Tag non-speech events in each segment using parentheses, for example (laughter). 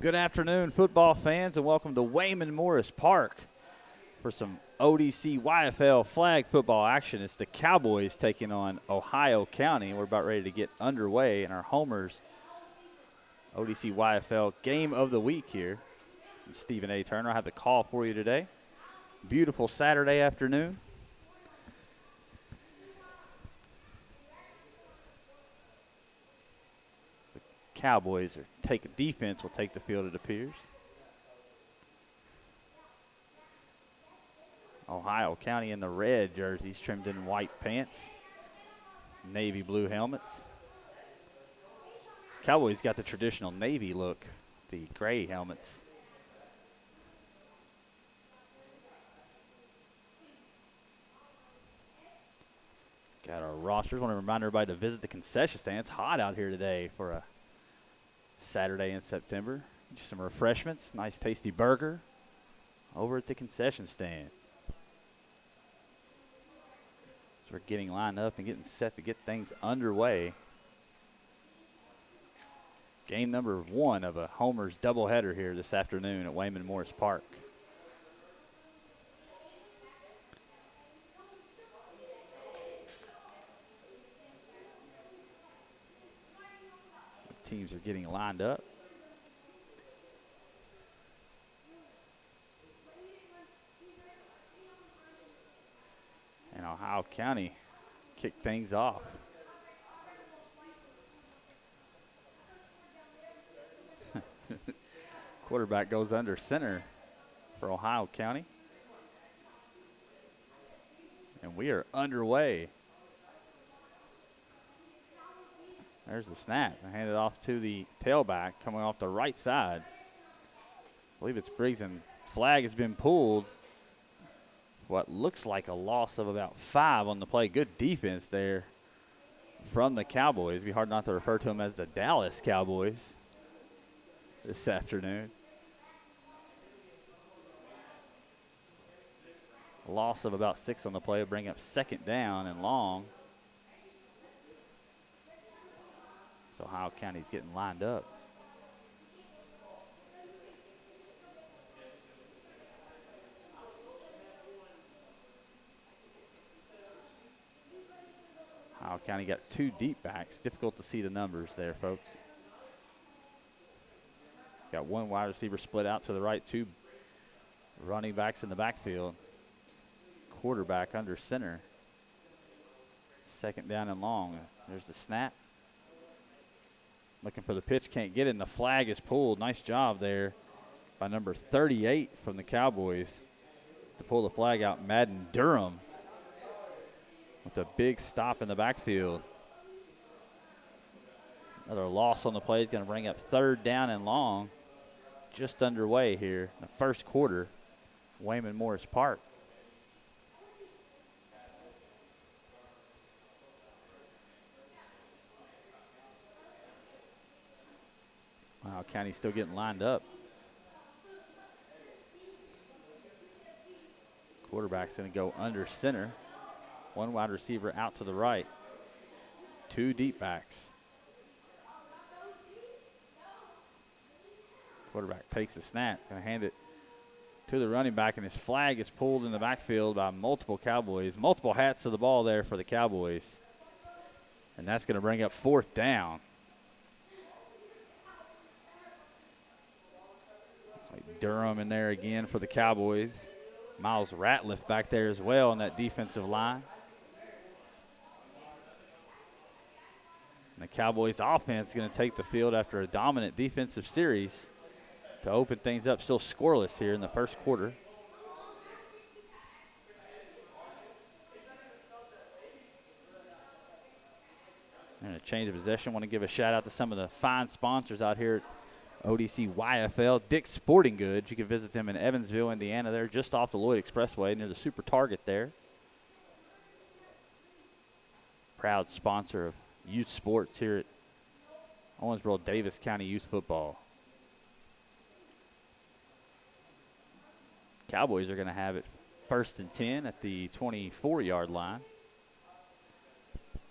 Good afternoon, football fans, and welcome to Waymond Morris Park for some ODC YFL flag football action. It's the Cowboys taking on Ohio County. We're about ready to get underway in our Homers ODC YFL game of the week here. I'm Stephen A. Turner. I have the call for you today. Beautiful Saturday afternoon. Cowboys are take defense will take the field, it appears. Ohio County in the red jerseys, trimmed in white pants, navy blue helmets. Cowboys got the traditional navy look, the gray helmets. Got our rosters. Want to remind everybody to visit the concession stand. It's hot out here today for a Saturday in September. Just some refreshments, nice tasty burger over at the concession stand. So we're getting lined up and getting set to get things underway. Game number one of a Homer's doubleheader here this afternoon at Waymond Morris Park. The teams are getting lined up. And Ohio County kicked things off. (laughs) Quarterback goes under center for Ohio County. And we are underway. There's the snap. I hand it off to the tailback coming off the right side. I believe it's Briggs and flag has been pulled. What looks like a loss of about five on the play. Good defense there from the Cowboys. It'd be hard not to refer to them as the Dallas Cowboys this afternoon. Loss of about six on the play, bring up second down and long. So Ohio County's getting lined up. Ohio County got two deep backs. Difficult to see the numbers there, folks. Got one wide receiver split out to the right, two running backs in the backfield. Quarterback under center. Second down and long. There's the snap. Looking for the pitch, can't get it, and the flag is pulled. Nice job there by number 38 from the Cowboys to pull the flag out. Madden Durham with a big stop in the backfield. Another loss on the play is going to bring up third down and long. Just underway here in the first quarter. Waymond Morris Park. County still getting lined up. Quarterback's going to go under center. One wide receiver out to the right. Two deep backs. Quarterback takes the snap, going to hand it to the running back, and his flag is pulled in the backfield by multiple Cowboys. Multiple hats to the ball there for the Cowboys. And that's going to bring up fourth down. Like Durham in there again for the Cowboys. Miles Ratliff back there as well on that defensive line. And the Cowboys offense is going to take the field after a dominant defensive series to open things up. Still scoreless here in the first quarter. And a change of possession. Want to give a shout out to some of the fine sponsors out here ODC YFL. Dick's Sporting Goods. You can visit them in Evansville, Indiana. They're just off the Lloyd Expressway near the Super Target there. Proud sponsor of youth sports here at Owensboro Daviess County Youth Football. Cowboys are going to have it first and 10 at the 24 yard line.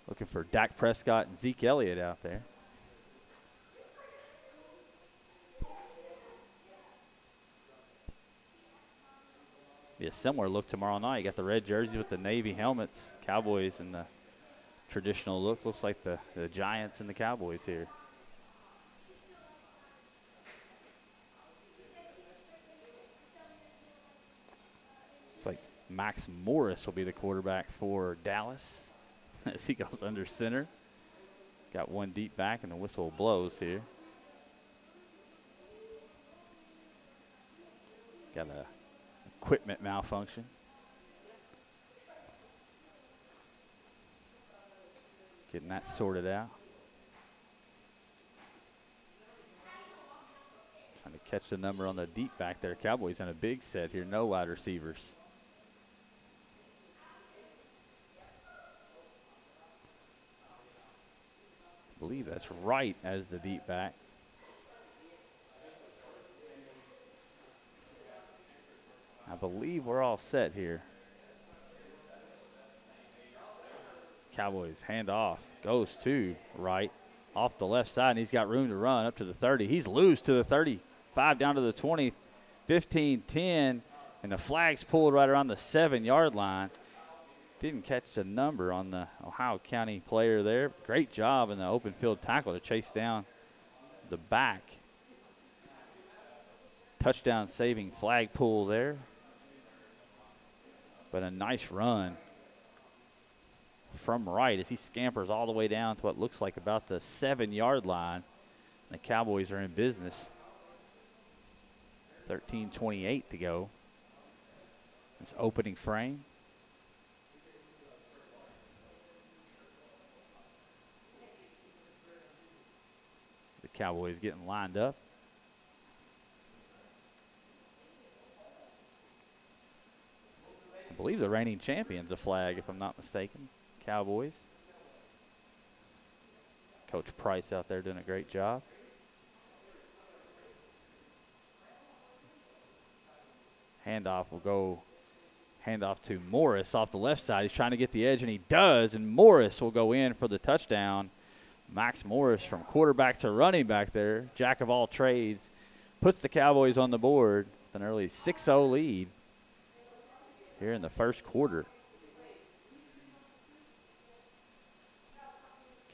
Looking for Dak Prescott and Zeke Elliott out there. A similar look tomorrow night. You got the red jerseys with the navy helmets, Cowboys, and the traditional look. Looks like the, the Giants and the Cowboys here. Looks like Max Morris will be the quarterback for Dallas (laughs) as he goes under center. Got one deep back, and the whistle blows here. Got a equipment malfunction. Getting that sorted out. Trying to catch the number on the deep back there. Cowboys in a big set here. No wide receivers. I believe that's right as the deep back. Believe we're all set here. Cowboys hand off. Goes to right off the left side, and he's got room to run up to the 30. He's loose to the 35 down to the 20, 15 10, and the flag's pulled right around the seven yard line. Didn't catch the number on the Ohio County player there. Great job in the open field tackle to chase down the back. Touchdown saving flag pull there. But a nice run from right as he scampers all the way down to what looks like about the seven yard line. The Cowboys are in business. 13 28 to go. This opening frame. The Cowboys getting lined up. Believe the reigning champion's a flag, if I'm not mistaken. Cowboys. Coach Price out there doing a great job. Handoff will go handoff to Morris off the left side. He's trying to get the edge, and he does, and Morris will go in for the touchdown. Max Morris from quarterback to running back there, jack of all trades, puts the Cowboys on the board with an early 6 0 lead here in the first quarter.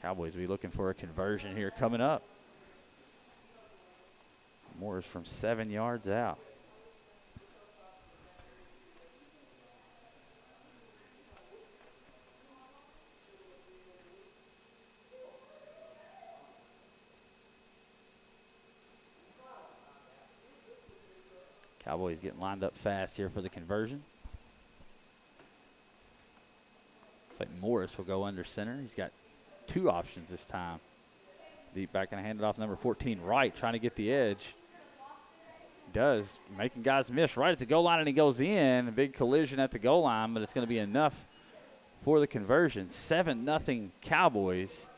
Cowboys will be looking for a conversion here coming up. Morris from seven yards out. Cowboys getting lined up fast here for the conversion. Looks like Morris will go under center. He's got two options this time. Deep back and hand it off number 14 right, trying to get the edge. Does, making guys miss right at the goal line, and he goes in. A big collision at the goal line, but it's going to be enough for the conversion. 7 nothing Cowboys.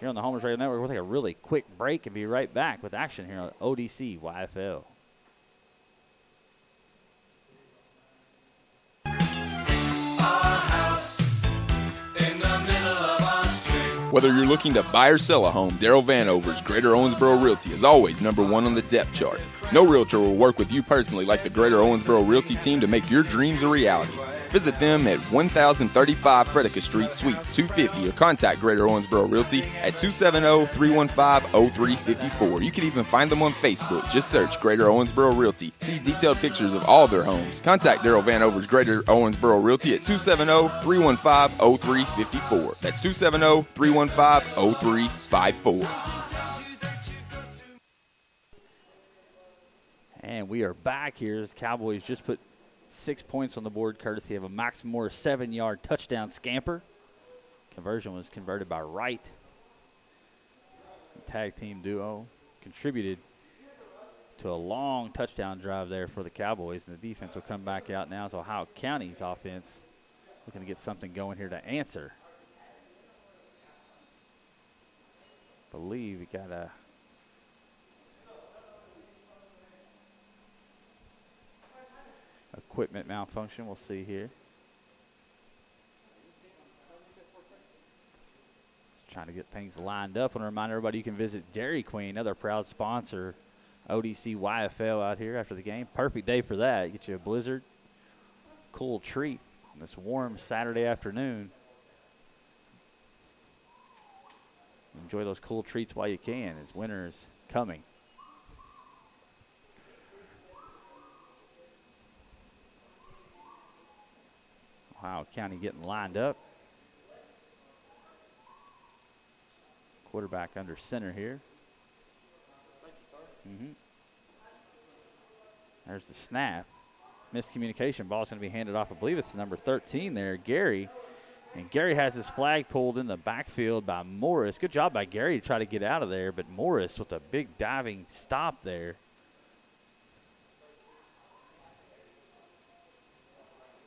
Here on the Homers Radio Network, we'll take a really quick break and be right back with action here on ODC YFL. Whether you're looking to buy or sell a home, Daryl Vanover's Greater Owensboro Realty is always number one on the depth chart. No realtor will work with you personally like the Greater Owensboro Realty team to make your dreams a reality. Visit them at 1035 Frederica Street, Suite 250, or contact Greater Owensboro Realty at 270-315-0354. You can even find them on Facebook. Just search Greater Owensboro Realty. See detailed pictures of all their homes. Contact Daryl Vanover's Greater Owensboro Realty at 270-315-0354. That's 270-315-0354. And we are back here as Cowboys just put six points on the board courtesy of a Max Moore seven yard touchdown scamper. Conversion was converted by Wright. The tag team duo contributed to a long touchdown drive there for the Cowboys, and the defense will come back out now as Ohio County's offense looking to get something going here to answer. Believe we got a equipment malfunction. We'll see here. Just trying to get things lined up. And remind everybody you can visit Dairy Queen, another proud sponsor ODC YFL out here after the game. Perfect day for that. Get you a blizzard, cool treat on this warm Saturday afternoon. Enjoy those cool treats while you can as winter is coming. Ohio County getting lined up. Quarterback under center here. Mm-hmm. There's the snap. Miscommunication. Ball's going to be handed off. I believe it's number 13 there, Gary. And Gary has his flag pulled in the backfield by Morris. Good job by Gary to try to get out of there, but Morris with a big diving stop there.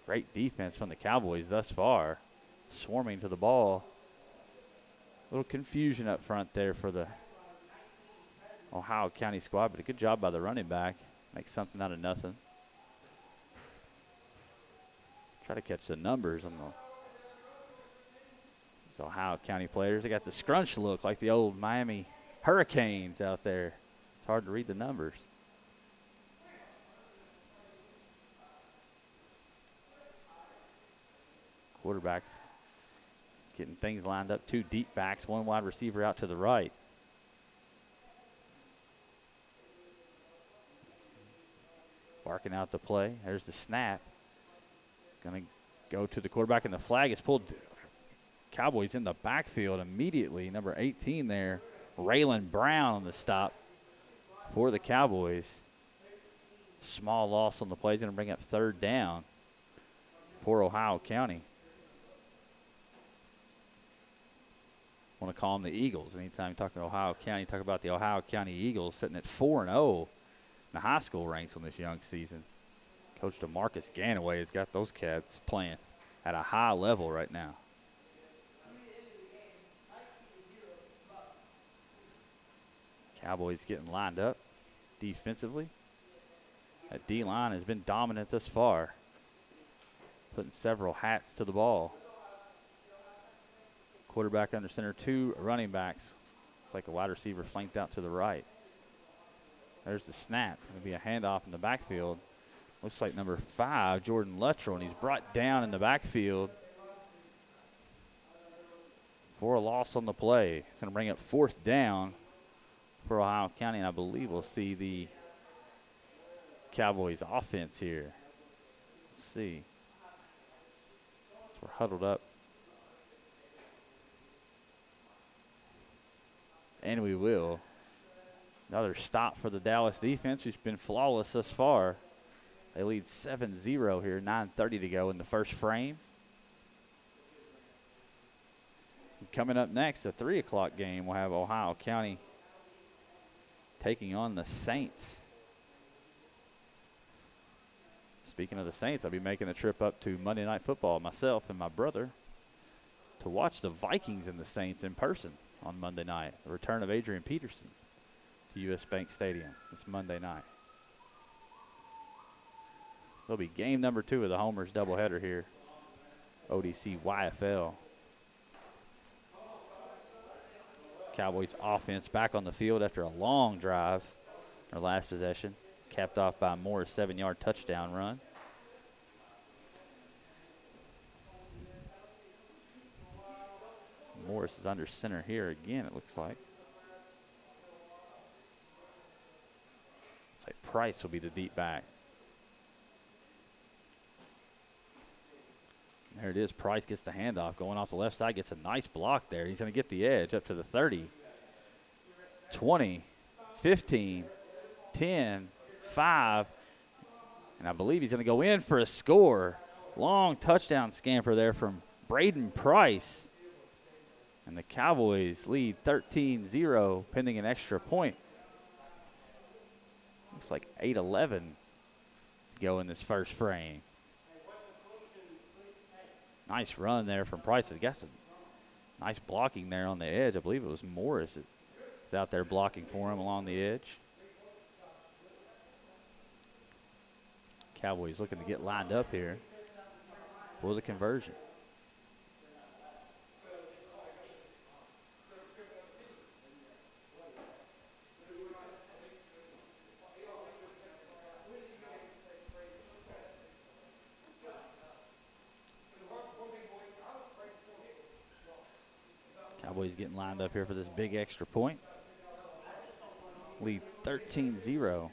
Great defense from the Cowboys thus far, swarming to the ball. A little confusion up front there for the Ohio County squad, but a good job by the running back. Make something out of nothing. Try to catch the numbers on the these Ohio County players. They got the scrunch look like the old Miami Hurricanes out there. It's hard to read the numbers. Quarterbacks getting things lined up. Two deep backs, one wide receiver out to the right. Barking out the play. There's the snap. Going to go to the quarterback, and the flag is pulled. Cowboys in the backfield immediately. Number 18 there, Raylan Brown on the stop for the Cowboys. Small loss on the play is going to bring up third down for Ohio County. Want to call them the Eagles. Anytime you talk about Ohio County, you talk about the Ohio County Eagles sitting at 4 and 0 in the high school ranks on this young season. Coach DeMarcus Ganaway has got those cats playing at a high level right now. Cowboys getting lined up defensively. That D line has been dominant thus far, putting several hats to the ball. Quarterback under center, two running backs. It's like a wide receiver flanked out to the right. There's the snap. It'll be a handoff in the backfield. Looks like number five, Jordan Luttrell, and he's brought down in the backfield for a loss on the play. It's going to bring up fourth down for Ohio County, and I believe we'll see the Cowboys offense here. Let's see. So we're huddled up and we will. Another stop for the Dallas defense, who's been flawless thus far. They lead 7 0 here, 9.30 to go in the first frame. Coming up next, a 3 o'clock game, we'll have Ohio County taking on the Saints. Speaking of the Saints, I'll be making a trip up to Monday Night Football myself and my brother to watch the Vikings and the Saints in person on Monday night. The return of Adrian Peterson to U.S. Bank Stadium this Monday night. It'll be game number two of the Homers doubleheader here. ODC YFL. Cowboys offense back on the field after a long drive. Their last possession, capped off by Moore's seven yard touchdown run. Morris is under center here again, it looks like. Looks like Price will be the deep back. There it is. Price gets the handoff. Going off the left side, gets a nice block there. He's going to get the edge up to the 30, 20, 15, 10, 5. And I believe he's going to go in for a score. Long touchdown scamper there from Braden Price. And the Cowboys lead 13 0 pending an extra point. Looks like 8 11 to go in this first frame. Nice run there from Price. I guess a nice blocking there on the edge. I believe it was Morris that was out there blocking for him along the edge. Cowboys looking to get lined up here for the conversion. Cowboys getting lined up here for this big extra point. Lead 13 0.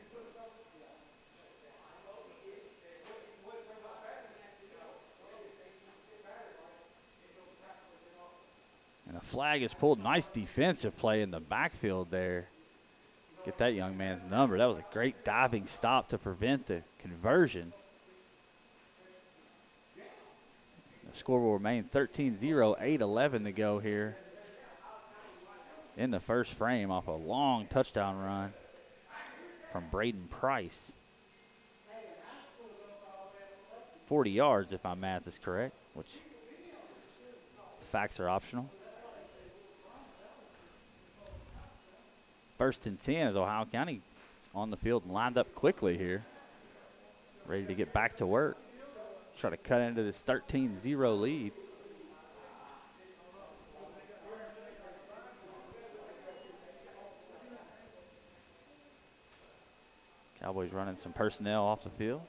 And a flag is pulled. Nice defensive play in the backfield there. Get that young man's number. That was a great diving stop to prevent the conversion. The score will remain 13 0, 8 11 to go here in the first frame off a long touchdown run from Braden Price. 40 yards, if my math is correct, which facts are optional. First and 10 as Ohio County on the field and lined up quickly here. Ready to get back to work. Try to cut into this 13 0 lead. Cowboys running some personnel off the field.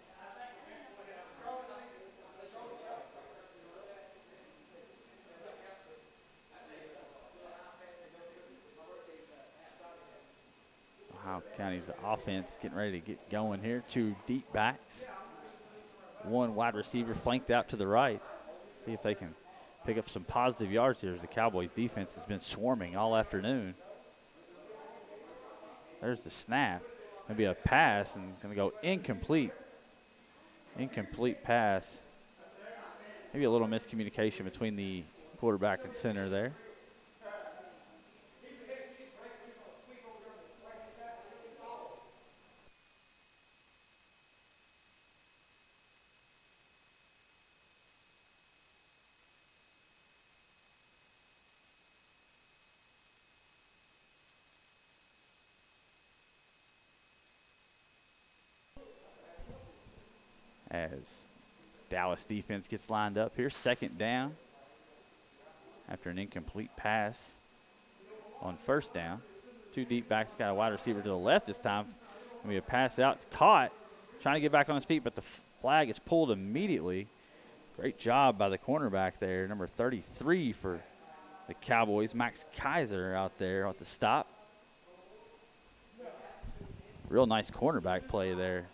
So Ohio County's offense getting ready to get going here. Two deep backs, one wide receiver flanked out to the right. See if they can pick up some positive yards here as the Cowboys defense has been swarming all afternoon. There's the snap. Gonna a pass and it's gonna go incomplete. Incomplete pass. Maybe a little miscommunication between the quarterback and center there. as Dallas defense gets lined up here. Second down after an incomplete pass on first down. Two deep backs, got a wide receiver to the left this time. Gonna be a pass out. It's caught. Trying to get back on his feet, but the flag is pulled immediately. Great job by the cornerback there, number 33 for the Cowboys. Max Kaiser out there at the stop. Real nice cornerback play there.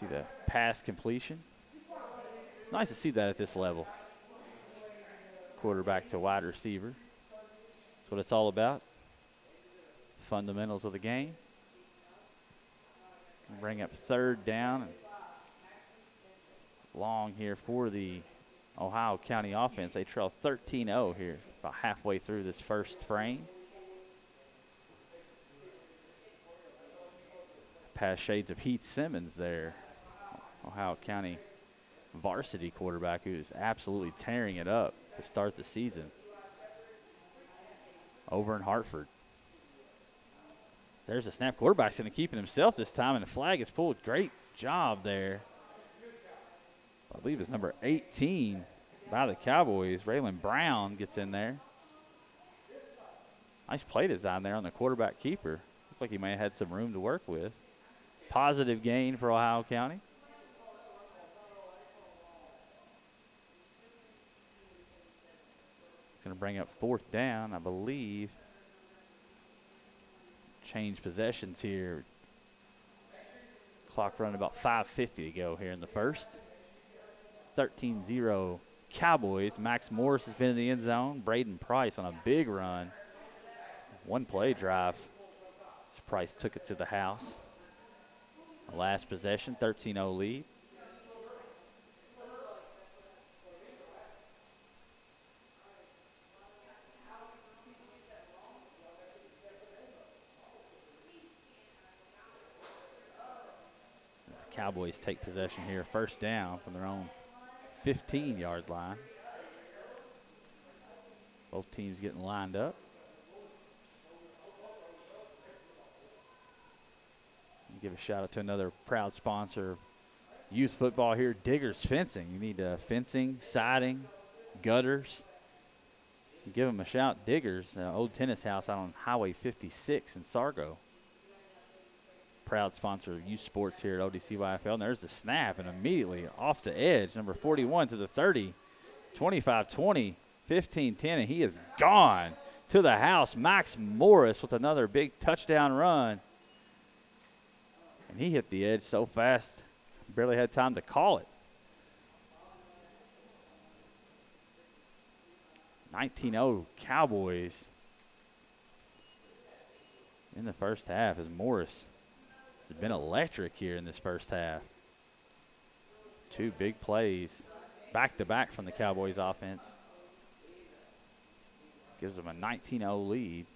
See the pass completion. It's nice to see that at this level. Quarterback to wide receiver. That's what it's all about. Fundamentals of the game. Bring up third down and long here for the Ohio County offense. They trail 13 0 here, about halfway through this first frame. Past shades of Heath Simmons there. Ohio County varsity quarterback who is absolutely tearing it up to start the season. Over in Hartford. There's a snap. Quarterback's going to keep it himself this time, and the flag is pulled. Great job there. I believe it's number 18 by the Cowboys. Raylan Brown gets in there. Nice play design there on the quarterback keeper. Looks like he may have had some room to work with. Positive gain for Ohio County. Going to bring up fourth down, I believe. Change possessions here. Clock running about 5.50 to go here in the first. 13 0 Cowboys. Max Morris has been in the end zone. Braden Price on a big run. One play drive. Price took it to the house. Last possession, 13 0 lead. Cowboys take possession here, first down from their own 15 yard line. Both teams getting lined up. Give a shout out to another proud sponsor of youth football here, Diggers Fencing. You need uh, fencing, siding, gutters. Give them a shout, Diggers, uh, old tennis house out on Highway 56 in Sorgho proud sponsor of youth sports here at ODCYFL. And there's the snap, and immediately off the edge, number 41 to the 30. 25 20, 15 10, and he is gone to the house. Max Morris with another big touchdown run. And he hit the edge so fast, barely had time to call it. 19 0 Cowboys in the first half as Morris has been electric here in this first half. Two big plays back to back from the Cowboys offense. Gives them a 19 0 lead.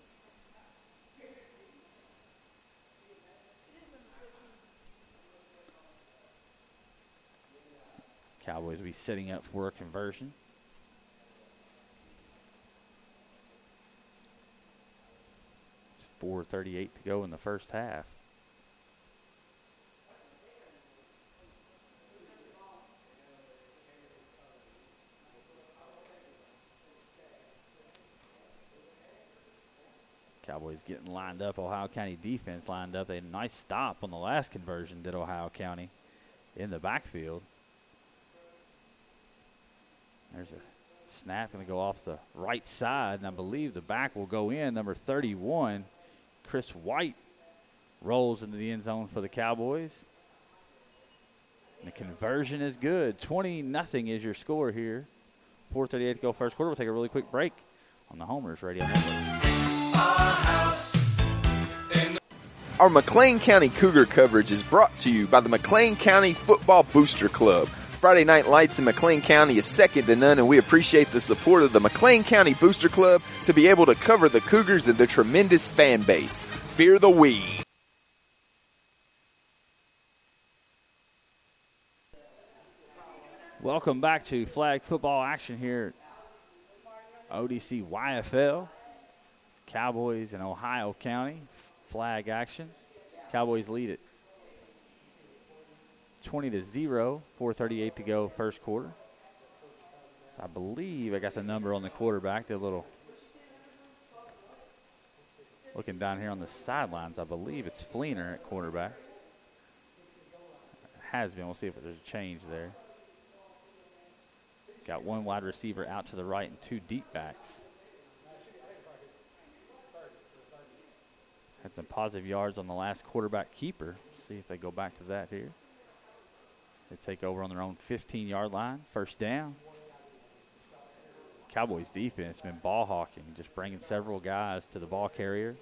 Cowboys will be setting up for a conversion. Four thirty-eight to go in the first half. Cowboys getting lined up. Ohio County defense lined up. They had a nice stop on the last conversion, did Ohio County, in the backfield. There's a snap going to go off the right side, and I believe the back will go in. Number 31, Chris White, rolls into the end zone for the Cowboys. And the conversion is good. 20 nothing is your score here. 4:38 to go first quarter. We'll take a really quick break on the Homers Radio Network. Our McLean County Cougar coverage is brought to you by the McLean County Football Booster Club. Friday Night Lights in McLean County is second to none, and we appreciate the support of the McLean County Booster Club to be able to cover the Cougars and their tremendous fan base. Fear the weed. Welcome back to flag football action here at ODC YFL. Cowboys in Ohio County. Flag action. Cowboys lead it 20 to 0. 438 to go first quarter. So I believe I got the number on the quarterback. A little looking down here on the sidelines. I believe it's Fleener at quarterback. It has been. We'll see if there's a change there. Got one wide receiver out to the right and two deep backs. Had some positive yards on the last quarterback keeper. See if they go back to that here. They take over on their own 15 yard line. First down. Cowboys defense been ball hawking, just bringing several guys to the ball carrier.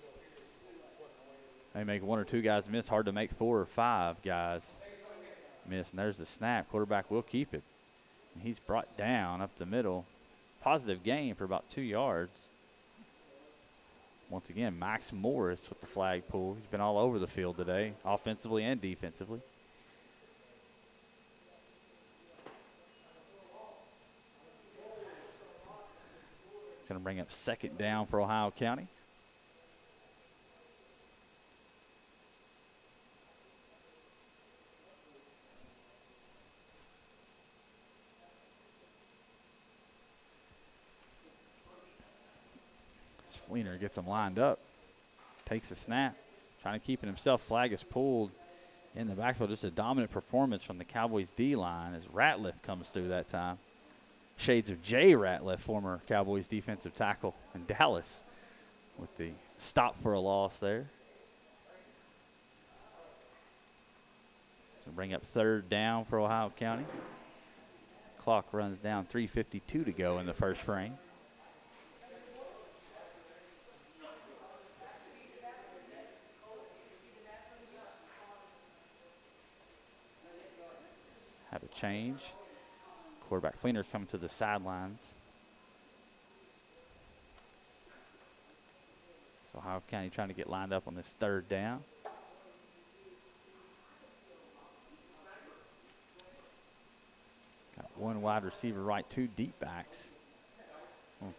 They make one or two guys miss. Hard to make four or five guys miss. And there's the snap. Quarterback will keep it. And he's brought down up the middle. Positive gain for about two yards. Once again, Max Morris with the flag pull. He's been all over the field today, offensively and defensively. He's going to bring up second down for Ohio County. Fleener gets him lined up, takes a snap, trying to keep it himself. Flag is pulled in the backfield. Just a dominant performance from the Cowboys D line as Ratliff comes through that time. Shades of Jay Ratliff, former Cowboys defensive tackle in Dallas, with the stop for a loss there. So bring up third down for Ohio County. Clock runs down 3.52 to go in the first frame. Change. Quarterback Fleener coming to the sidelines. Ohio County trying to get lined up on this third down. Got one wide receiver right, two deep backs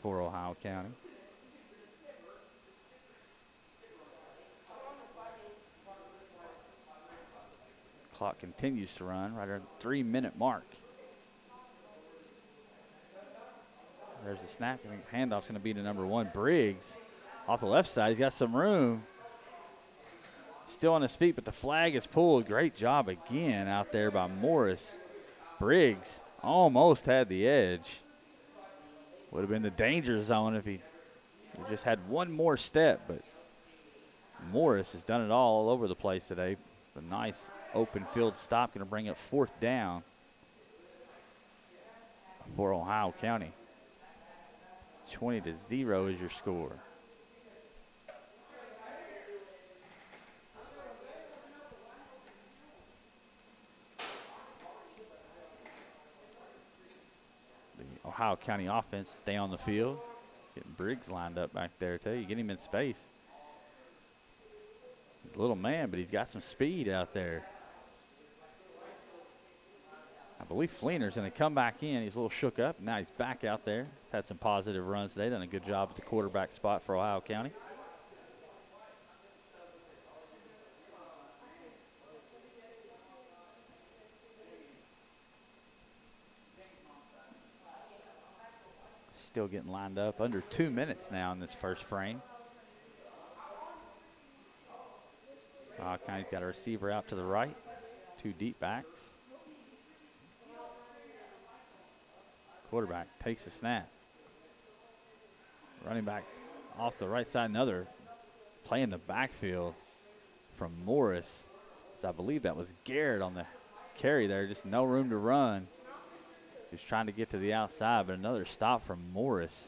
for Ohio County. Clock continues to run right around the three minute mark. There's a snap. I think handoff's going to be to number one, Briggs. Off the left side, he's got some room. Still on his feet, but the flag is pulled. Great job again out there by Morris. Briggs almost had the edge. Would have been the danger zone if he, he just had one more step, but Morris has done it all over the place today. A nice open field stop, going to bring it fourth down for Ohio County. 20 to 0 is your score. The Ohio County offense stay on the field. Getting Briggs lined up back there, too. You get him in space. He's a little man, but he's got some speed out there. I believe Fleener's going to come back in. He's a little shook up. Now he's back out there. He's had some positive runs today. Done a good job at the quarterback spot for Ohio County. Still getting lined up. Under two minutes now in this first frame. Ohio County's got a receiver out to the right. Two deep backs. Quarterback takes the snap. Running back off the right side, another play in the backfield from Morris. So I believe that was Garrett on the carry there, just no room to run. He's trying to get to the outside, but another stop from Morris.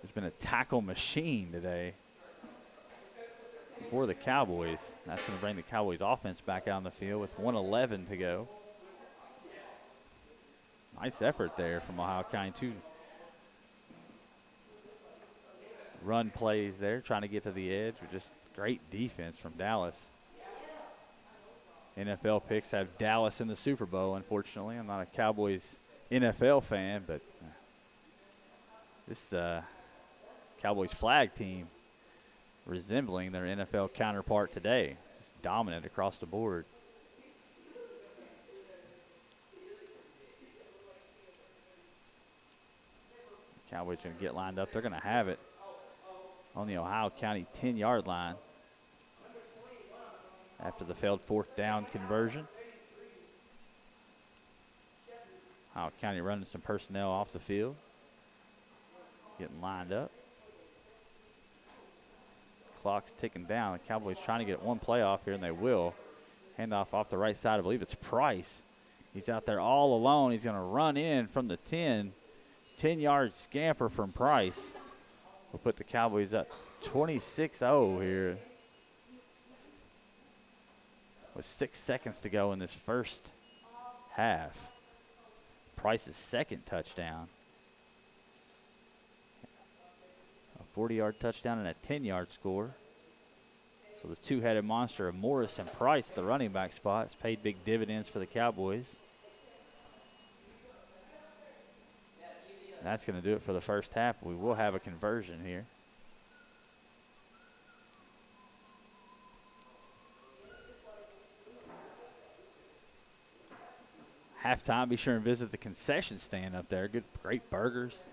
There's been a tackle machine today for the Cowboys. That's going to bring the Cowboys offense back out on the field with 111 to go. Nice effort there from Ohio County. Two run plays there, trying to get to the edge with just great defense from Dallas. NFL picks have Dallas in the Super Bowl, unfortunately. I'm not a Cowboys NFL fan, but uh, this uh, Cowboys flag team resembling their NFL counterpart today. Just dominant across the board. Cowboys going to get lined up. They're going to have it on the Ohio County 10 yard line after the failed fourth down conversion. Ohio County running some personnel off the field, getting lined up. Clock's ticking down. The Cowboys trying to get one play off here, and they will. Handoff off the right side. I believe it's Price. He's out there all alone. He's going to run in from the 10. 10 yard scamper from Price will put the Cowboys up 26 0 here. With six seconds to go in this first half. Price's second touchdown. A 40 yard touchdown and a 10 yard score. So the two headed monster of Morris and Price, the running back spot, has paid big dividends for the Cowboys. That's going to do it for the first half. We will have a conversion here. Halftime, be sure and visit the concession stand up there. Good, great burgers,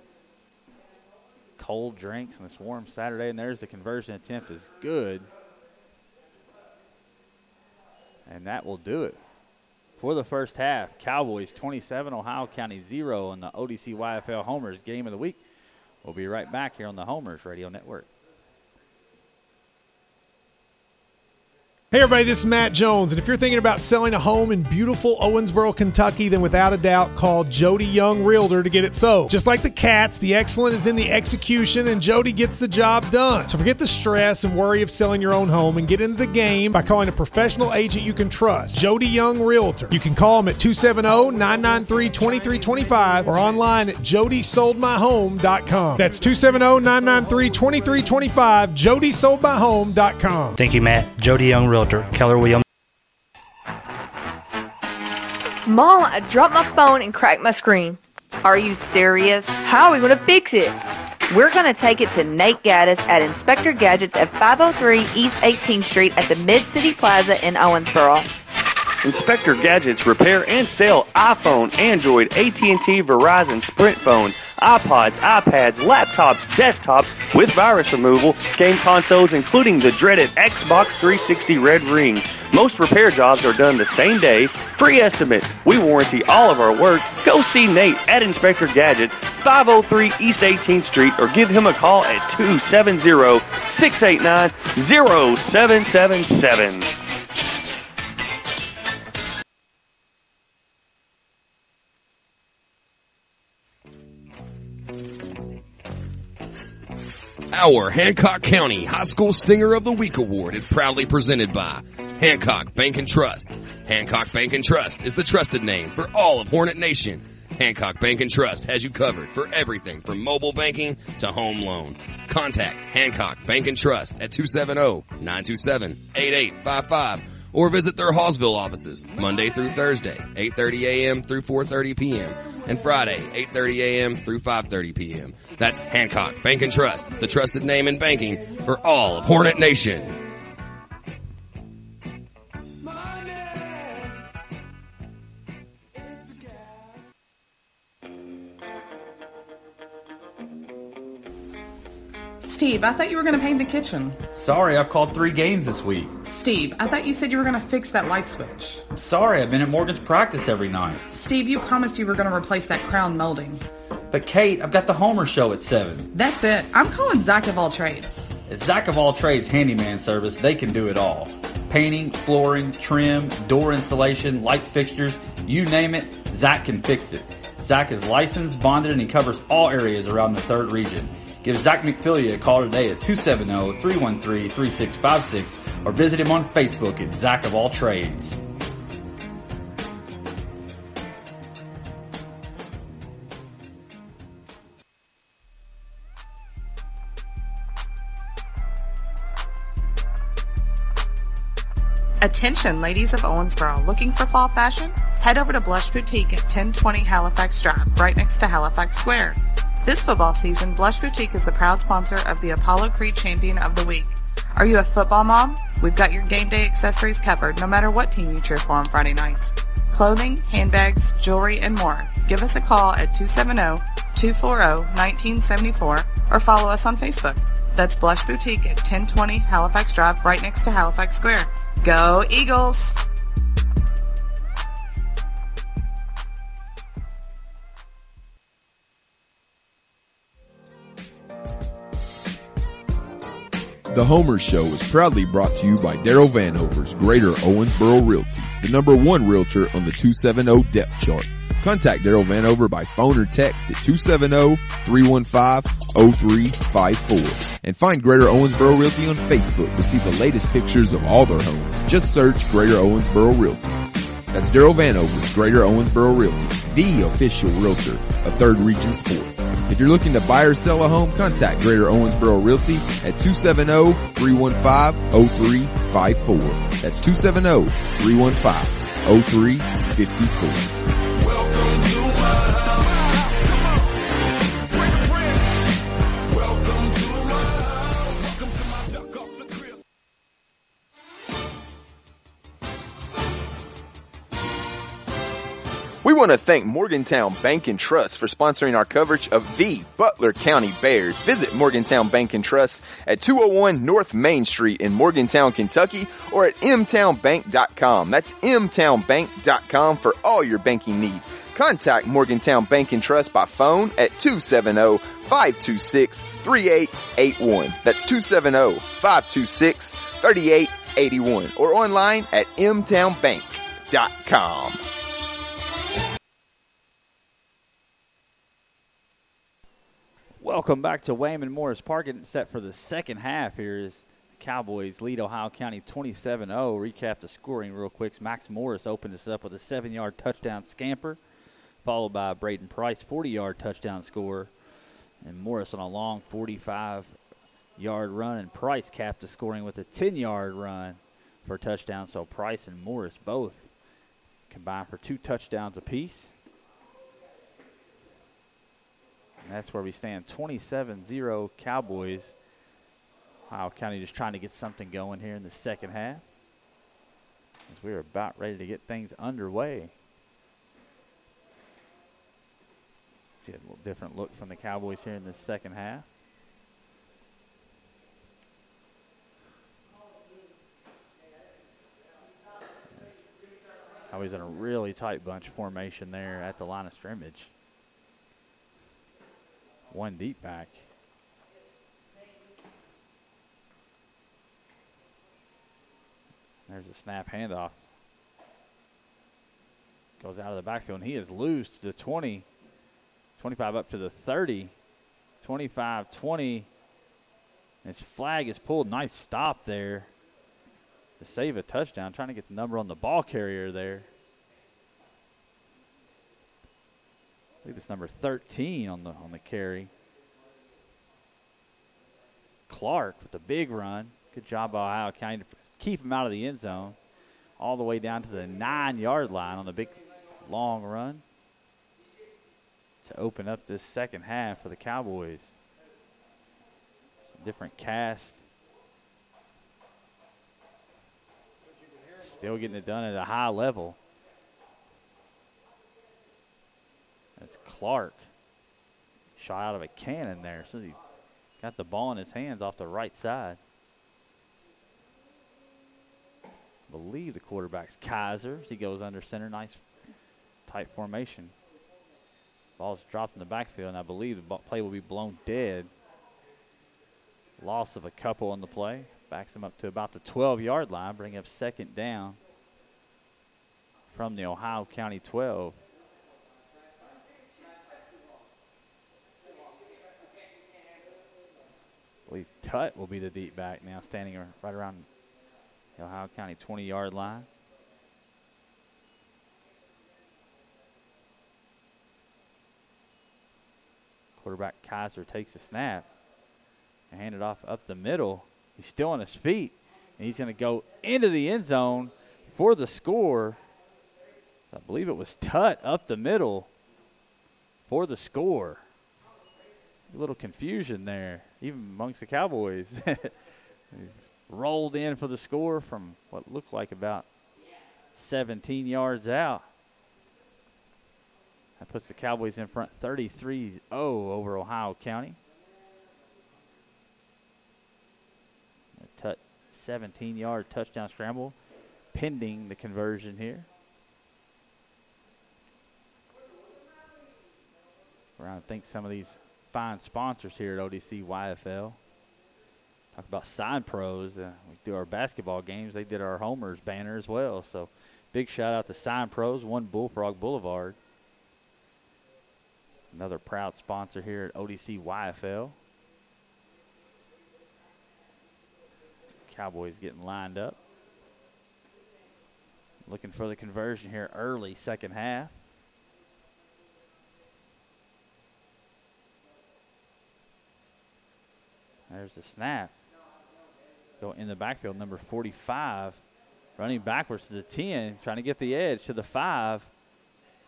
cold drinks on this warm Saturday. And there's the conversion attempt is good. And that will do it for the first half. Cowboys 27, Ohio County 0 on the ODC YFL Homers game of the week. We'll be right back here on the Homers Radio Network. Hey everybody, this is Matt Jones, and if you're thinking about selling a home in beautiful Owensboro, Kentucky, then without a doubt call Jody Young Realtor to get it sold. Just like the cats, the excellent is in the execution, and Jody gets the job done. So forget the stress and worry of selling your own home and get into the game by calling a professional agent you can trust, Jody Young Realtor. You can call them at 270-993-2325 or online at jodysoldmyhome.com. That's 270-993-2325, jodysoldmyhome.com. Thank you, Matt. Jody Young Realtor. Keller Williams. Mom, I dropped my phone and cracked my screen. Are you serious? How are we going to fix it? We're going to take it to Nate Gaddis at Inspector Gadgets at 503 East 18th Street at the Mid City Plaza in Owensboro. Inspector Gadgets repair and sell iPhone, Android, AT&T, Verizon, Sprint phones, iPods, iPads, laptops, desktops with virus removal, game consoles, including the dreaded Xbox 360 Red Ring. Most repair jobs are done the same day. Free estimate. We warranty all of our work. Go see Nate at Inspector Gadgets, 503 East 18th Street, or give him a call at 270 689 0777. Our Hancock County High School Stinger of the Week award is proudly presented by Hancock Bank and Trust. Hancock Bank and Trust is the trusted name for all of Hornet Nation. Hancock Bank and Trust has you covered for everything from mobile banking to home loan. Contact Hancock Bank and Trust at 270-927-8855 or visit their Hawesville offices Monday through Thursday, 8:30 a.m. through 4:30 p.m. and Friday, 8:30 a.m. through 5:30 p.m. That's Hancock Bank and Trust, the trusted name in banking for all of Hornet Nation. Steve, I thought you were going to paint the kitchen. Sorry, I've called three games this week. Steve, I thought you said you were going to fix that light switch. I'm sorry, I've been at Morgan's practice every night. Steve, you promised you were going to replace that crown molding. But Kate, I've got the Homer show at 7. That's it. I'm calling Zach of all trades. At Zach of all trades handyman service, they can do it all. Painting, flooring, trim, door installation, light fixtures, you name it, Zach can fix it. Zach is licensed, bonded, and he covers all areas around the third region. Give Zach McPhilly a call today at 270-313-3656 or visit him on Facebook at Zach of All Trades. Attention, ladies of Owensboro, looking for fall fashion? Head over to Blush Boutique at 1020 Halifax Drive, right next to Halifax Square. This football season, Blush Boutique is the proud sponsor of the Apollo Creed Champion of the Week. Are you a football mom? We've got your game day accessories covered no matter what team you cheer for on Friday nights. Clothing, handbags, jewelry, and more. Give us a call at 270-240-1974 or follow us on Facebook. That's Blush Boutique at 1020 Halifax Drive right next to Halifax Square. Go Eagles! The Homer Show is proudly brought to you by Daryl Vanover's Greater Owensboro Realty, the number one realtor on the 270 depth chart. Contact Daryl Vanover by phone or text at 270-315-0354. And find Greater Owensboro Realty on Facebook to see the latest pictures of all their homes. Just search Greater Owensboro Realty. That's Daryl Vanover's Greater Owensboro Realty, the official realtor of Third Region Sports. If you're looking to buy or sell a home, contact Greater Owensboro Realty at 270-315-0354. That's 270-315-0354. Want to thank Morgantown Bank and Trust for sponsoring our coverage of the Butler County Bears. Visit Morgantown Bank and Trust at 201 North Main Street in Morgantown, Kentucky or at mtownbank.com. That's mtownbank.com for all your banking needs. Contact Morgantown Bank and Trust by phone at 270-526-3881. That's 270-526-3881 or online at mtownbank.com. Welcome back to Waymond Morris Park. Set for the second half here is Cowboys lead Ohio County 27-0. Recap the scoring real quick. Max Morris opened this up with a seven-yard touchdown scamper, followed by Braden Price 40-yard touchdown score, and Morris on a long 45-yard run, and Price capped the scoring with a 10-yard run for a touchdown. So Price and Morris both combined for two touchdowns apiece. And that's where we stand 27 0 Cowboys. Ohio County just trying to get something going here in the second half. As we're about ready to get things underway. See a little different look from the Cowboys here in the second half. Cowboys in a really tight bunch formation there at the line of scrimmage. One deep back. There's a snap handoff. Goes out of the backfield, and he is loose to the 20, 25 up to the 30, 25, 20. His flag is pulled. Nice stop there to save a touchdown. Trying to get the number on the ball carrier there. I believe it's number 13 on the on the carry. Clark with the big run. Good job by Ohio County to keep him out of the end zone. All the way down to the nine yard line on the big long run to open up this second half for the Cowboys. Different cast. Still getting it done at a high level. That's Clark. Shot out of a cannon there. So he got the ball in his hands off the right side. believe the quarterback's Kaiser he goes under center. Nice tight formation. Ball's dropped in the backfield, and I believe the play will be blown dead. Loss of a couple on the play. Backs him up to about the 12 yard line, bring up second down from the Ohio County 12. Believe Tut will be the deep back now, standing right around the Ohio County 20 yard line. Quarterback Kaiser takes a snap and hand it off up the middle. He's still on his feet, and he's going to go into the end zone for the score. So I believe it was Tut up the middle for the score. A little confusion there, even amongst the Cowboys. (laughs) rolled in for the score from what looked like about 17 yards out. That puts the Cowboys in front 33 0 over Ohio County. A 17 yard touchdown scramble pending the conversion here. Around, I think some of these fine sponsors here at ODC YFL. Talk about sign pros. Uh, we do our basketball games. They did our homers banner as well. So big shout out to Sign Pros, one Bullfrog Boulevard. Another proud sponsor here at ODC YFL. Cowboys getting lined up. Looking for the conversion here early, second half. There's the snap. Go in the backfield, number 45, running backwards to the 10, trying to get the edge to the 5.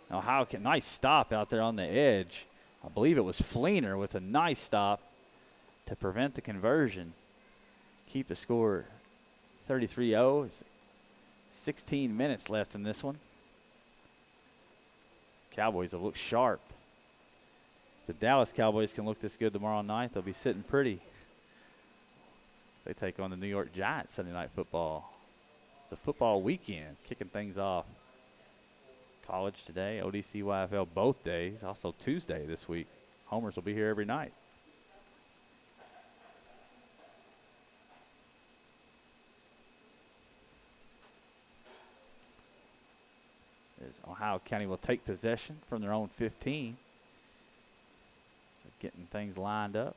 Now, how can nice stop out there on the edge? I believe it was Fleener with a nice stop to prevent the conversion. Keep the score 33 0. 16 minutes left in this one. Cowboys have looked sharp. The Dallas Cowboys can look this good tomorrow night, they'll be sitting pretty. They take on the New York Giants Sunday night football. It's a football weekend, kicking things off. College today, ODC YFL both days. Also Tuesday this week. Homers will be here every night. As Ohio County will take possession from their own 15. Getting things lined up.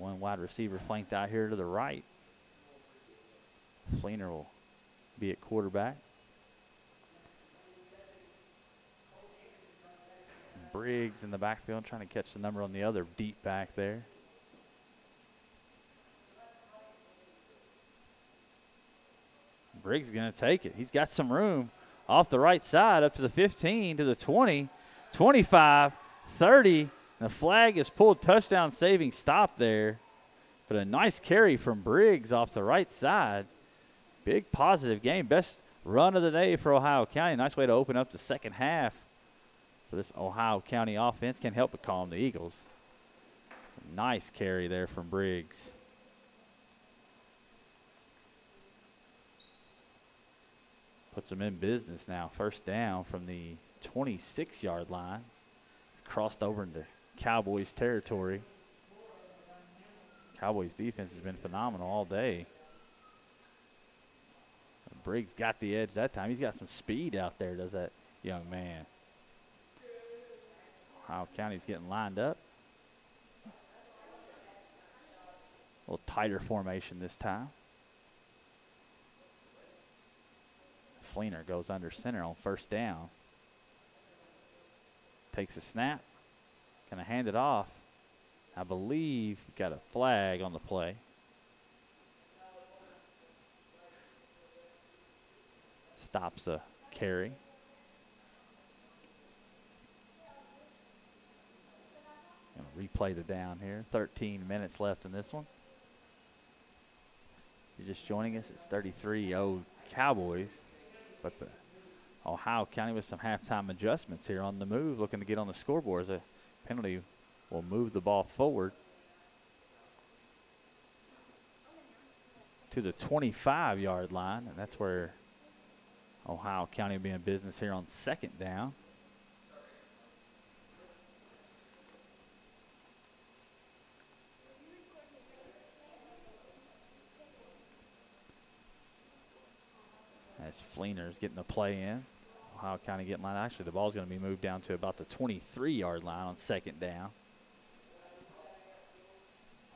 One wide receiver flanked out here to the right. Fleener will be at quarterback. Briggs in the backfield trying to catch the number on the other deep back there. Briggs is going to take it. He's got some room off the right side up to the 15, to the 20, 25, 30, the flag is pulled, touchdown saving stop there. But a nice carry from Briggs off the right side. Big positive game. Best run of the day for Ohio County. Nice way to open up the second half for this Ohio County offense. Can't help but call them the Eagles. nice carry there from Briggs. Puts them in business now. First down from the 26 yard line. Crossed over into Cowboys territory. Cowboys defense has been phenomenal all day. Briggs got the edge that time. He's got some speed out there, does that young man. Ohio County's getting lined up. A little tighter formation this time. Fleener goes under center on first down. Takes a snap. Gonna hand it off. I believe got a flag on the play. Stops the carry. Gonna replay the down here. 13 minutes left in this one. You're just joining us. It's 33-0 Cowboys, but the Ohio County with some halftime adjustments here on the move, looking to get on the scoreboard. As penalty will move the ball forward to the 25 yard line, and that's where Ohio County will be in business here on second down. As Fleener's getting the play in. Ohio County getting line. Actually, the ball's going to be moved down to about the 23 yard line on second down.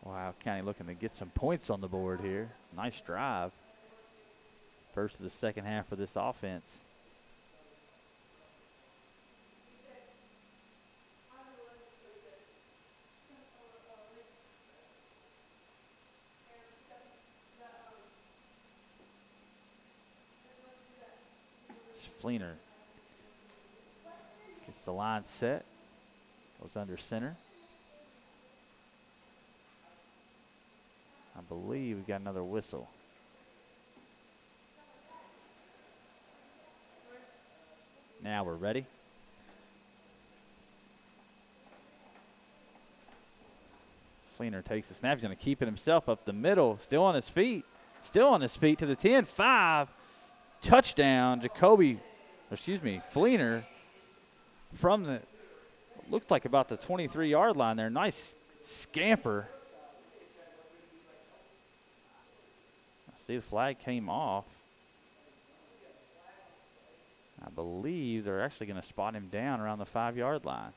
Ohio County looking to get some points on the board here. Nice drive. First of the second half for this offense. Fleener line set, goes under center. I believe we got another whistle. Now we're ready. Fleener takes the snap. He's going to keep it himself up the middle. Still on his feet. Still on his feet to the 10 5. Touchdown. Jacoby, excuse me, Fleener from the, looked like about the 23 yard line there. Nice scamper. See, the flag came off. I believe they're actually going to spot him down around the five yard line.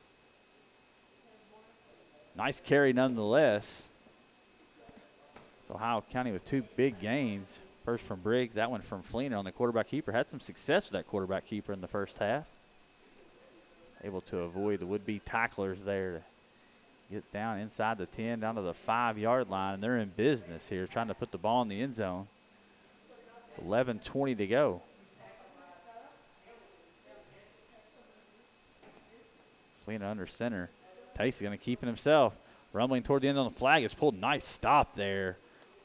Nice carry nonetheless. So Ohio County with two big gains. First from Briggs, that one from Fleener on the quarterback keeper. Had some success with that quarterback keeper in the first half. Able to avoid the would-be tacklers there to get down inside the 10, down to the five-yard line, and they're in business here, trying to put the ball in the end zone. 11:20 to go. Fleener under center. Pace is going to keep it himself. Rumbling toward the end on the flag is pulled. Nice stop there.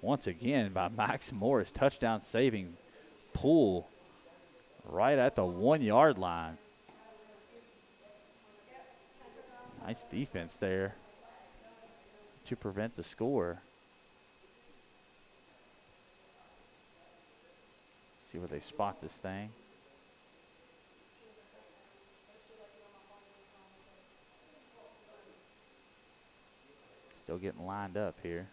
Once again by (laughs) Max Morris. Touchdown saving pull right at the one yard line. Nice defense there to prevent the score. See where they spot this thing. Still getting lined up here.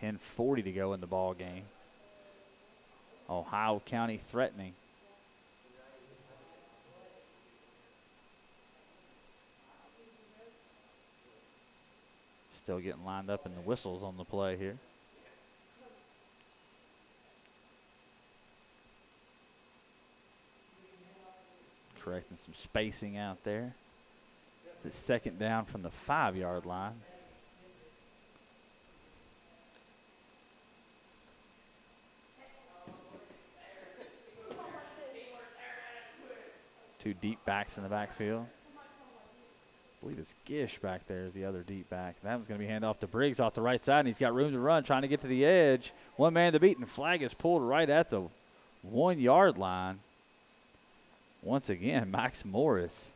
10:40 to go in the ball game. Ohio County threatening. Still getting lined up in the whistles on the play here. Correcting some spacing out there. It's second down from the five yard line. Two deep backs in the backfield. I believe it's Gish back there is the other deep back. That one's going to be handed off to Briggs off the right side, and he's got room to run, trying to get to the edge. One man to beat, and flag is pulled right at the one yard line. Once again, (laughs) Max Morris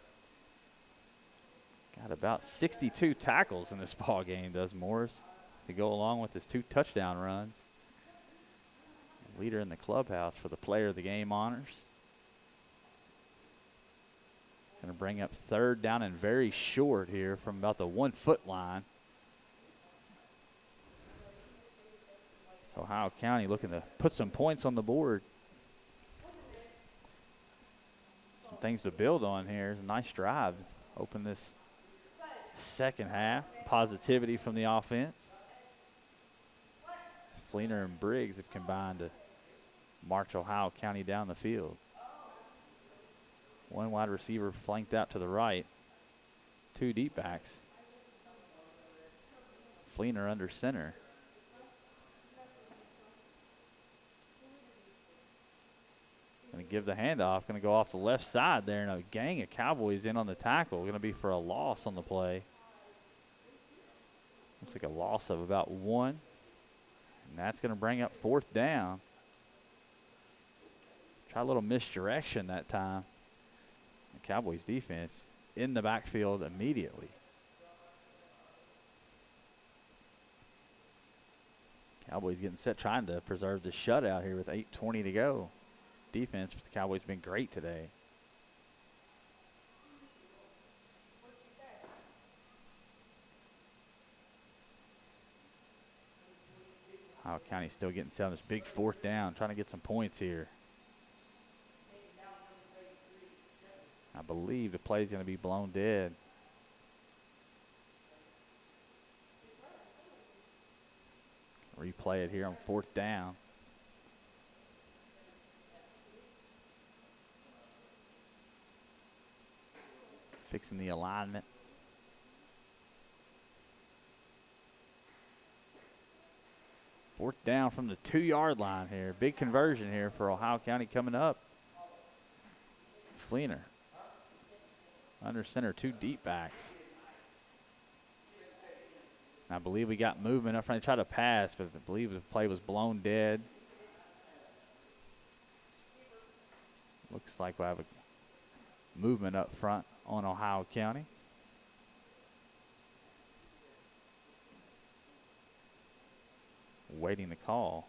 got about 62 tackles in this (laughs) ball game, does Morris, to go along with his two touchdown runs. Leader in the clubhouse for the player of the game honors. Going to bring up third down and very short here from about the one foot line. Ohio County looking to put some points on the board. Some things to build on here. Nice drive. Open this second half. Positivity from the offense. Fleener and Briggs have combined to march Ohio County down the field. One wide receiver flanked out to the right. Two deep backs. Fleener under center. Going to give the handoff. Going to go off the left side there, and a gang of Cowboys in on the tackle. Going to be for a loss on the play. Looks like a loss of about one. And that's going to bring up fourth down. Try a little misdirection that time. Cowboys defense in the backfield immediately. Cowboys getting set, trying to preserve the shutout here with 8.20 to go defense, but the Cowboys been great today. Ohio County still getting set on this big fourth down, trying to get some points here. I believe the play is going to be blown dead. Replay it here on fourth down. fixing the alignment. Fourth down from the two yard line here. Big conversion here for Ohio County coming up. Fleener. Under center, two deep backs. I believe we got movement up front. They tried to pass, but I believe the play was blown dead. Looks like we have a movement up front on Ohio County. Waiting the call.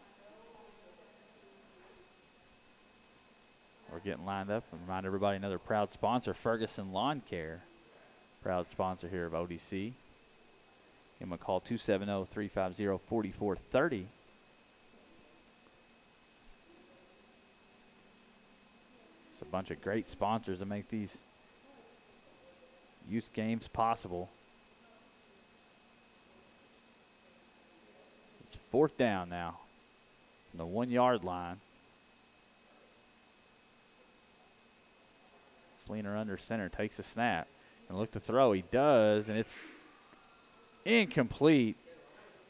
We're getting lined up. And remind everybody another proud sponsor, Ferguson Lawn Care. Proud sponsor here of ODC. Give them a call 270 350 4430. It's a bunch of great sponsors that make these youth games possible. It's fourth down now from the one yard line. Fleener under center takes a snap and look to throw. He does, and it's incomplete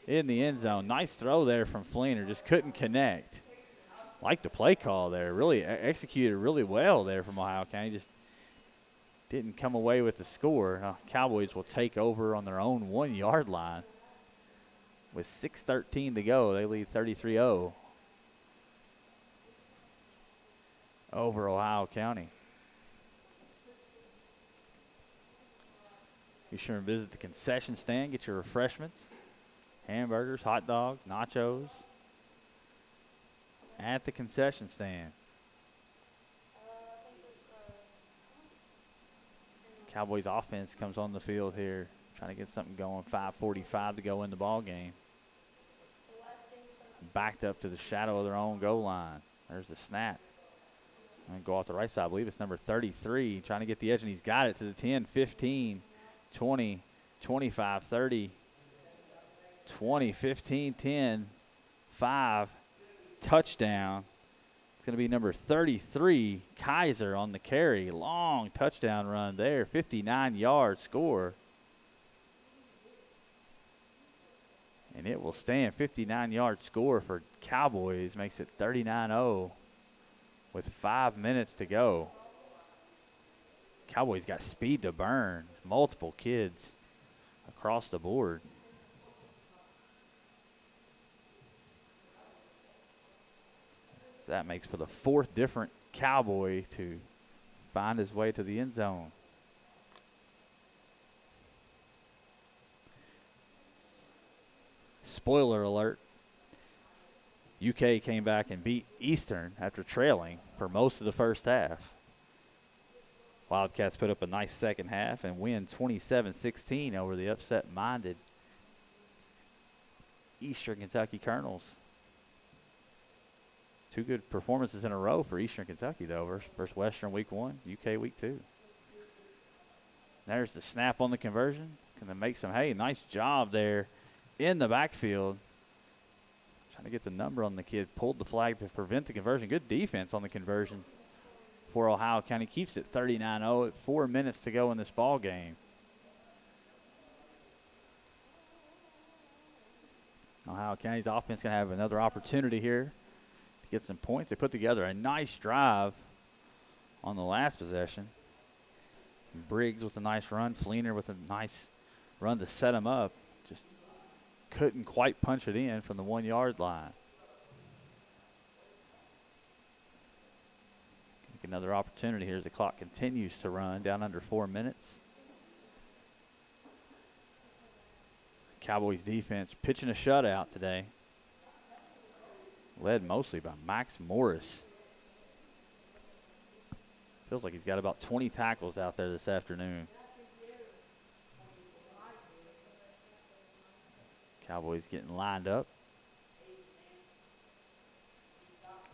in the end zone. Nice throw there from Fleener, just couldn't connect. Like the play call there, really executed really well there from Ohio County. Just didn't come away with the score. Uh, Cowboys will take over on their own one yard line. With 6.13 to go, they lead 33 0 over Ohio County. Be sure and visit the concession stand, get your refreshments, hamburgers, hot dogs, nachos at the concession stand. Cowboys offense comes on the field here, trying to get something going. 5:45 to go in the ball game. Backed up to the shadow of their own goal line. There's the snap. And go off the right side. I believe it's number 33, trying to get the edge, and he's got it to the 10, 15, 20, 25, 30, 20, 15, 10, 5, touchdown It's going to be number 33, Kaiser, on the carry. Long touchdown run there, 59 yard score. And it will stand 59 yard score for Cowboys, makes it 39 0 with five minutes to go. Cowboys got speed to burn, multiple kids across the board. So that makes for the fourth different Cowboy to find his way to the end zone. Spoiler alert. UK came back and beat Eastern after trailing for most of the first half. Wildcats put up a nice second half and win 27 16 over the upset minded Eastern Kentucky Colonels. Two good performances in a row for Eastern Kentucky, though, versus, Western week one, UK week two. There's the snap on the conversion. Can they make some, hey, nice job there in the backfield. Trying to get the number on the kid. Pulled the flag to prevent the conversion. Good defense on the conversion for Ohio County. Keeps it 39-0 at four minutes to go in this ball game. Ohio County's offense going to have another opportunity here to get some points. They put together a nice drive on the last possession. Briggs with a nice run. Fleener with a nice run to set him up. Just couldn't quite punch it in from the one yard line. Another opportunity here as the clock continues to run down under four minutes. Cowboys defense pitching a shutout today. Led mostly by Max Morris. Feels like he's got about 20 tackles out there this afternoon. Cowboys getting lined up.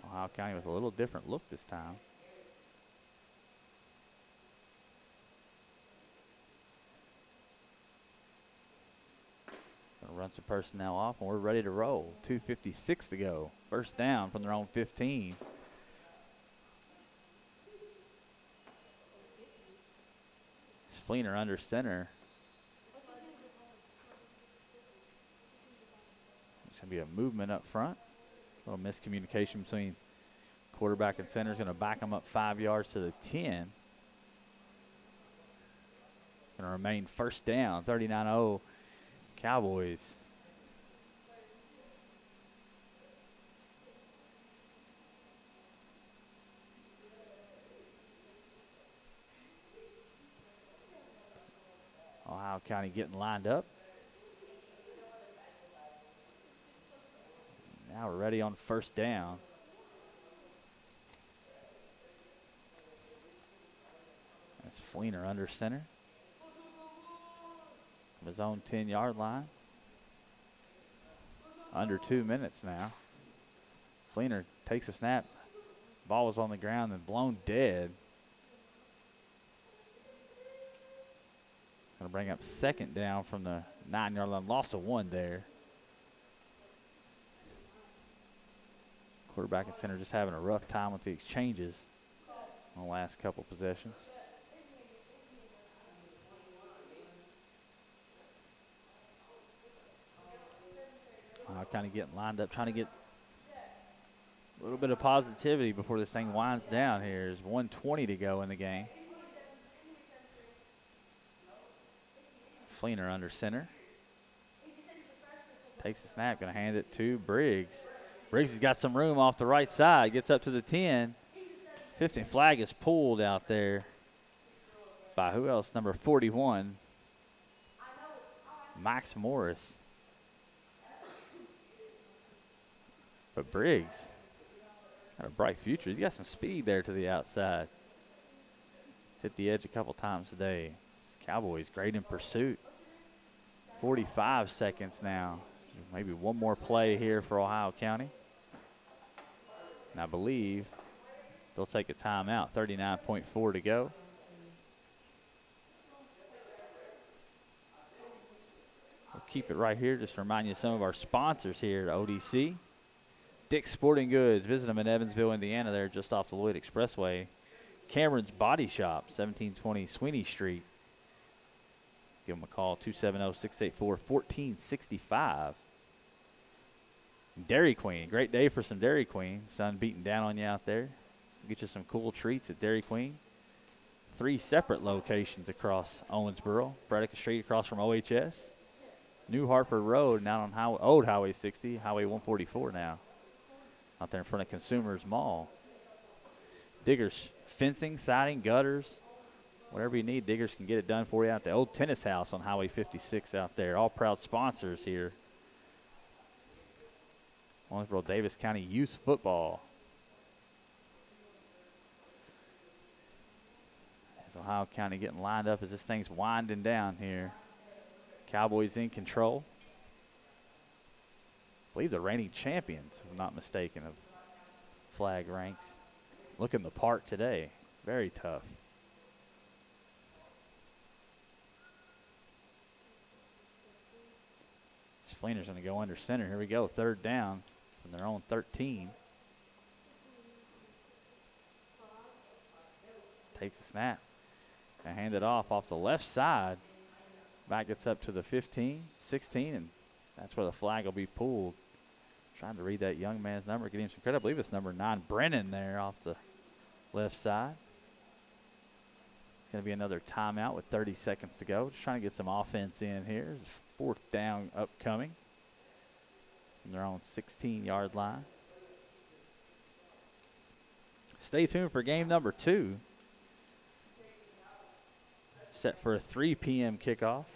Ohio County with a little different look this time. Run some personnel off, and we're ready to roll. 2.56 to go. First down from their own 15. It's Fleener under center. There's going to be a movement up front. A little miscommunication between quarterback and center is going to back them up five yards to the 10. Going to remain first down, 39 0 Cowboys. Ohio County getting lined up. Now we're ready on first down. That's Fleener under center. His own 10 yard line. Under two minutes now. Fleener takes a snap. Ball was on the ground and blown dead. Going to bring up second down from the nine yard line. Loss of one there. Quarterback and center just having a rough time with the exchanges on the last couple possessions. Uh, kind of getting lined up, trying to get a little bit of positivity before this thing winds down here. There's 120 to go in the game. Fleener under center. Takes the snap, going to hand it to Briggs. Briggs has got some room off the right side, gets up to the 10. 15 flag is pulled out there by who else? Number 41, Max Morris. But Briggs got a bright future. He's got some speed there to the outside. Hit the edge a couple times today. Cowboys great in pursuit. 45 seconds now. Maybe one more play here for Ohio County. And I believe they'll take a timeout. 39.4 to go. We'll keep it right here. Just remind you some of our sponsors here at ODC. Dick's Sporting Goods. Visit them in Evansville, Indiana. They're just off the Lloyd Expressway. Cameron's Body Shop, 1720 Sweeney Street. Give them a call, 270-684-1465. Dairy Queen, great day for some Dairy Queen. Sun beating down on you out there. Get you some cool treats at Dairy Queen. Three separate locations across Owensboro. Frederica Street across from OHS. New Harper Road, now on highway, old Highway 60, Highway 144 now. Out there in front of Consumers Mall. Diggers fencing, siding, gutters, whatever you need, Diggers can get it done for you at the old tennis house on Highway 56 out there. All proud sponsors here. Owensboro Daviess County Youth Football. As Ohio County getting lined up as this thing's winding down here. Cowboys in control. Believe the reigning champions, if I'm not mistaken, of flag ranks. Looking the part today. Very tough. Fleener's going to go under center. Here we go. Third down from their own 13. Takes a snap. And hand it off off the left side. Back gets up to the 15, 16, and that's where the flag will be pulled. Trying to read that young man's number, him some credit. I believe it's number nine, Brennan, there off the left side. It's going to be another timeout with 30 seconds to go. Just trying to get some offense in here. Fourth down upcoming And they're on 16 yard line. Stay tuned for game number two. Set for a 3 p.m. kickoff.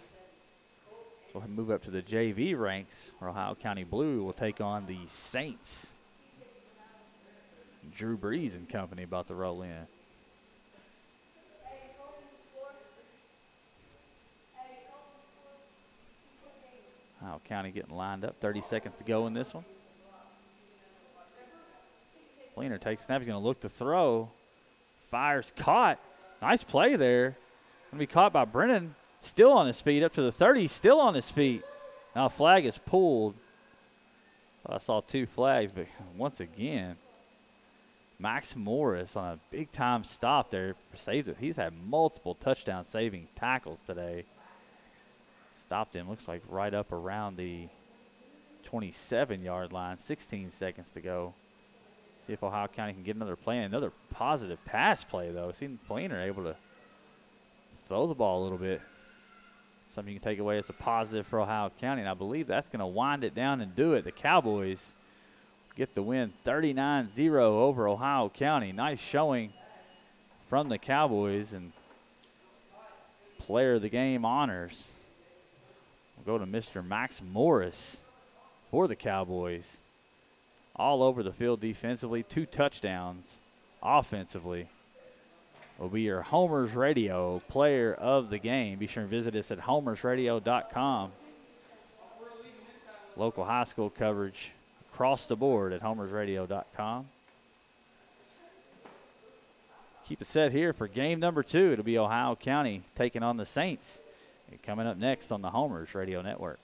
So we'll move up to the JV ranks where Ohio County Blue will take on the Saints. Drew Brees and company about to roll in. Ohio County getting lined up. 30 seconds to go in this one. Fleener takes snap. He's going to look to throw. Fires caught. Nice play there. Going to be caught by Brennan. Still on his feet up to the 30. Still on his feet. Now flag is pulled. I saw two flags, but (laughs) once again, Max Morris on a big time stop there saved it. He's had multiple touchdown saving tackles today. Stopped him, looks like right up around the 27 yard line. 16 seconds to go. See if Ohio County can get another play. Another positive pass play, though. Seen Fleener able to throw the ball a little bit. Something you can take away as a positive for Ohio County, and I believe that's going to wind it down and do it. The Cowboys get the win 39 0 over Ohio County. Nice showing from the Cowboys, and player of the game honors We'll go to Mr. Max Morris for the Cowboys. All over the field defensively, two touchdowns offensively will be your Homers Radio player of the game. Be sure and visit us at homersradio.com. Local high school coverage across the board at homersradio.com. Keep it set here for game number two. It'll be Ohio County taking on the Saints. Coming up next on the Homers Radio Network.